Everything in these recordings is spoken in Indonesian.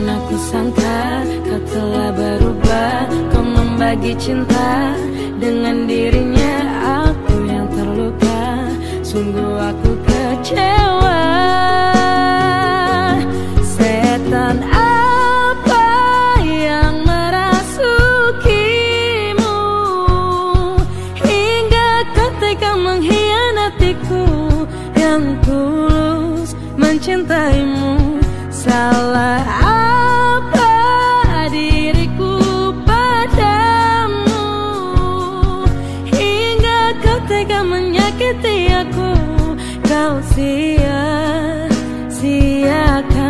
pernah kusangka kau telah berubah. Kau membagi cinta dengan dirinya Aku yang terluka. Sungguh aku kecewa. Setan apa yang merasukimu? Hingga tega mengkhianatiku Yang tulus mencintaimu. Salah akan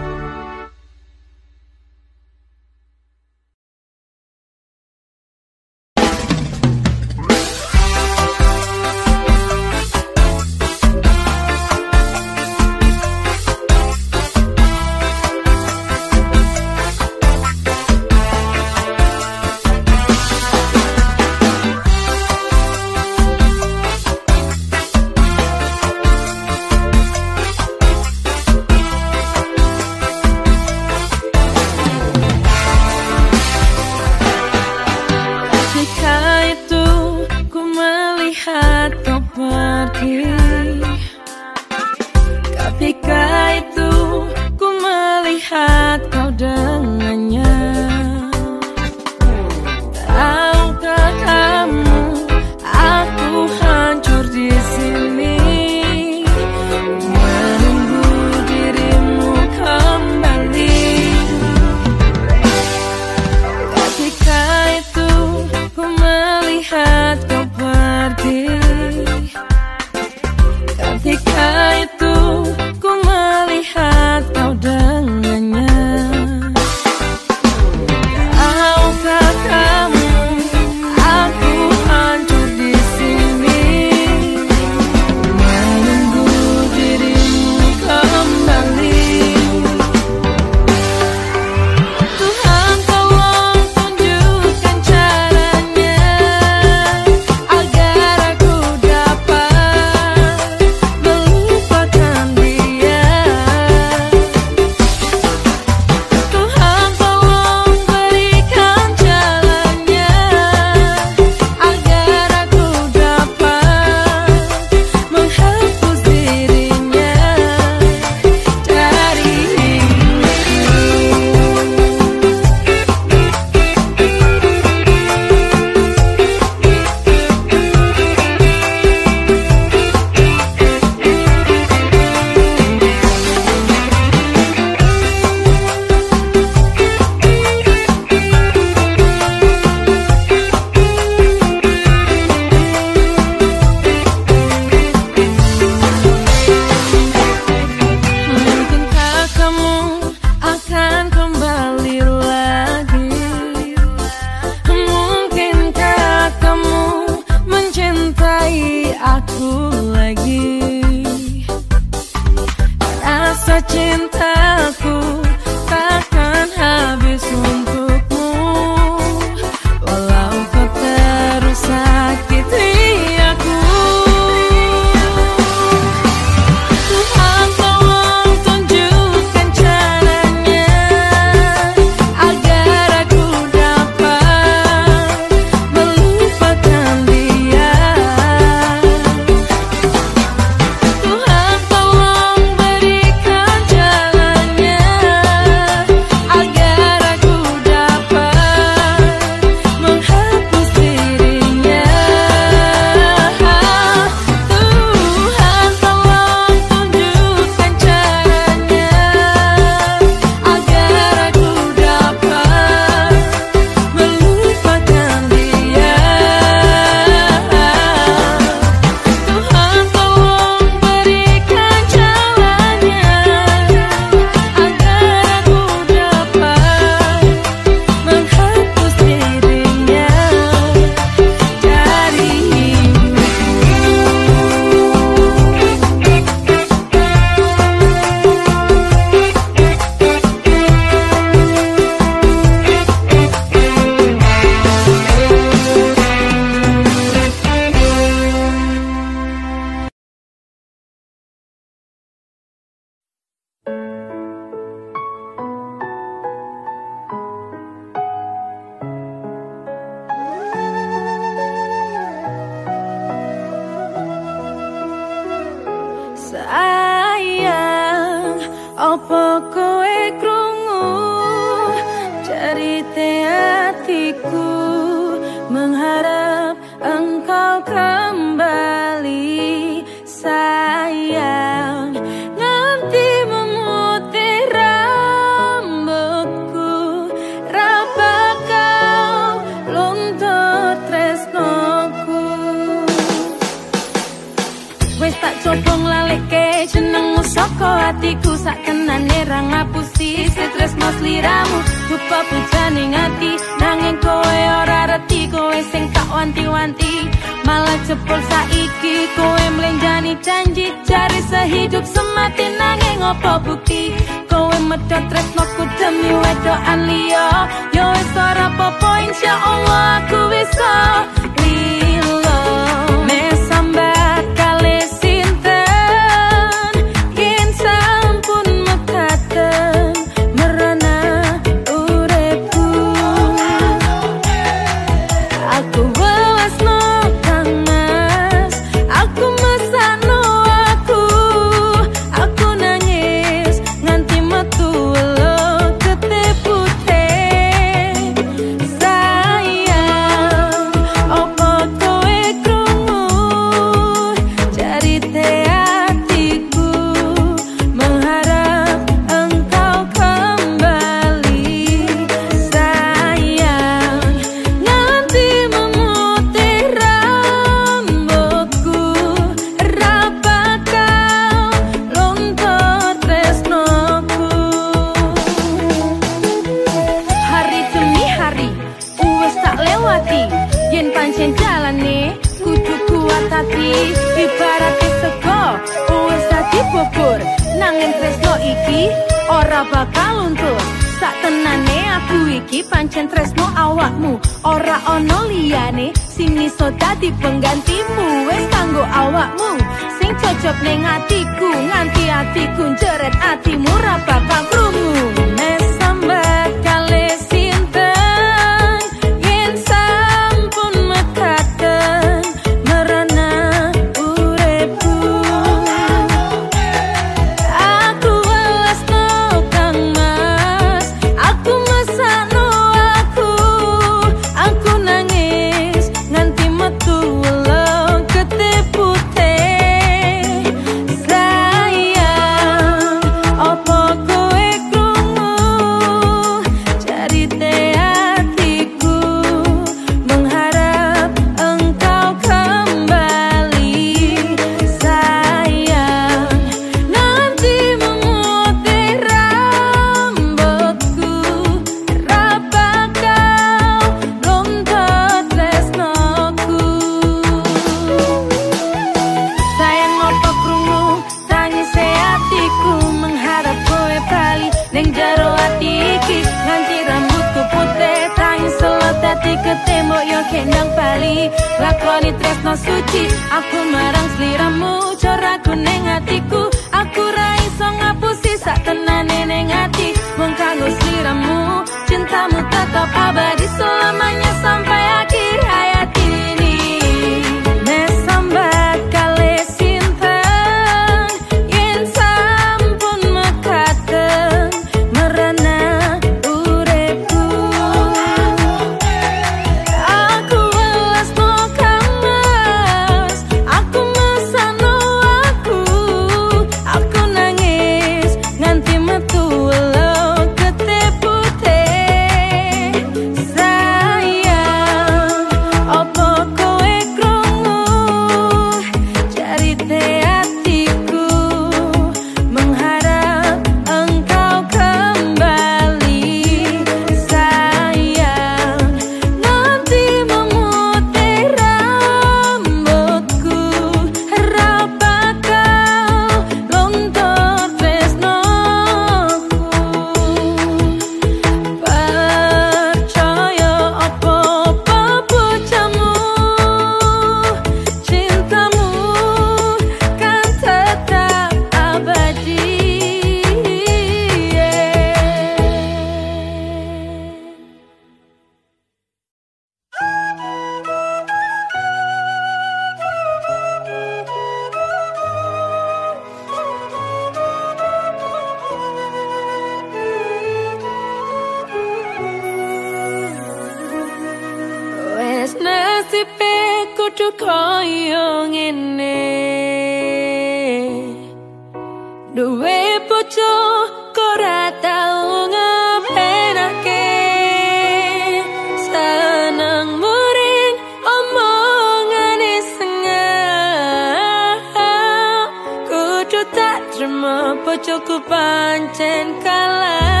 bojoku pancen kalah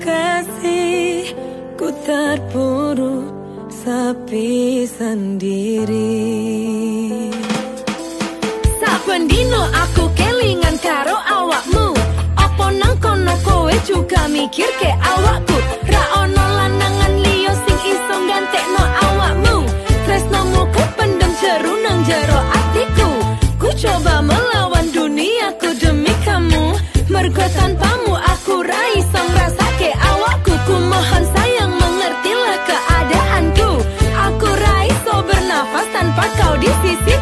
kasih ku terpuruk sepi sendiri. Sabendino aku kelingan karo awakmu. Opo nang kono kowe juga mikir ke awakku? Ra ono lanangan liyo sing iso gantek no awakmu. Tresno muku pendem jeru nang jero atiku. Ku coba melawan duniaku demi kamu. Mergo tanpamu This is it.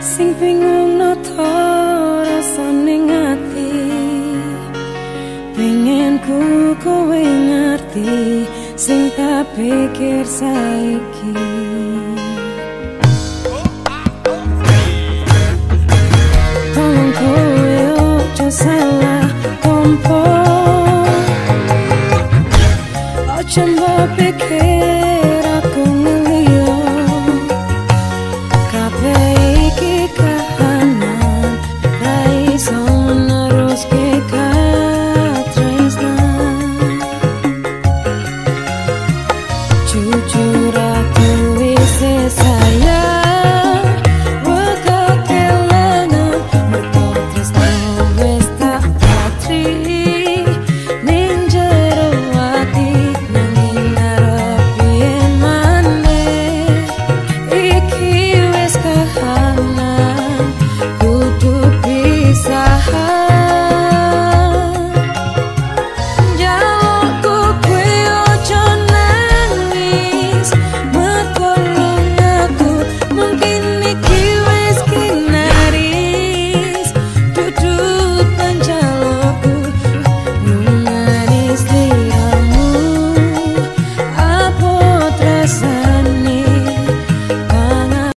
sing bingung nata rasane ngati. Pengen ku kowe ngerti sing tak pikir saiki. Salah, kompor Ocean, lo pikir.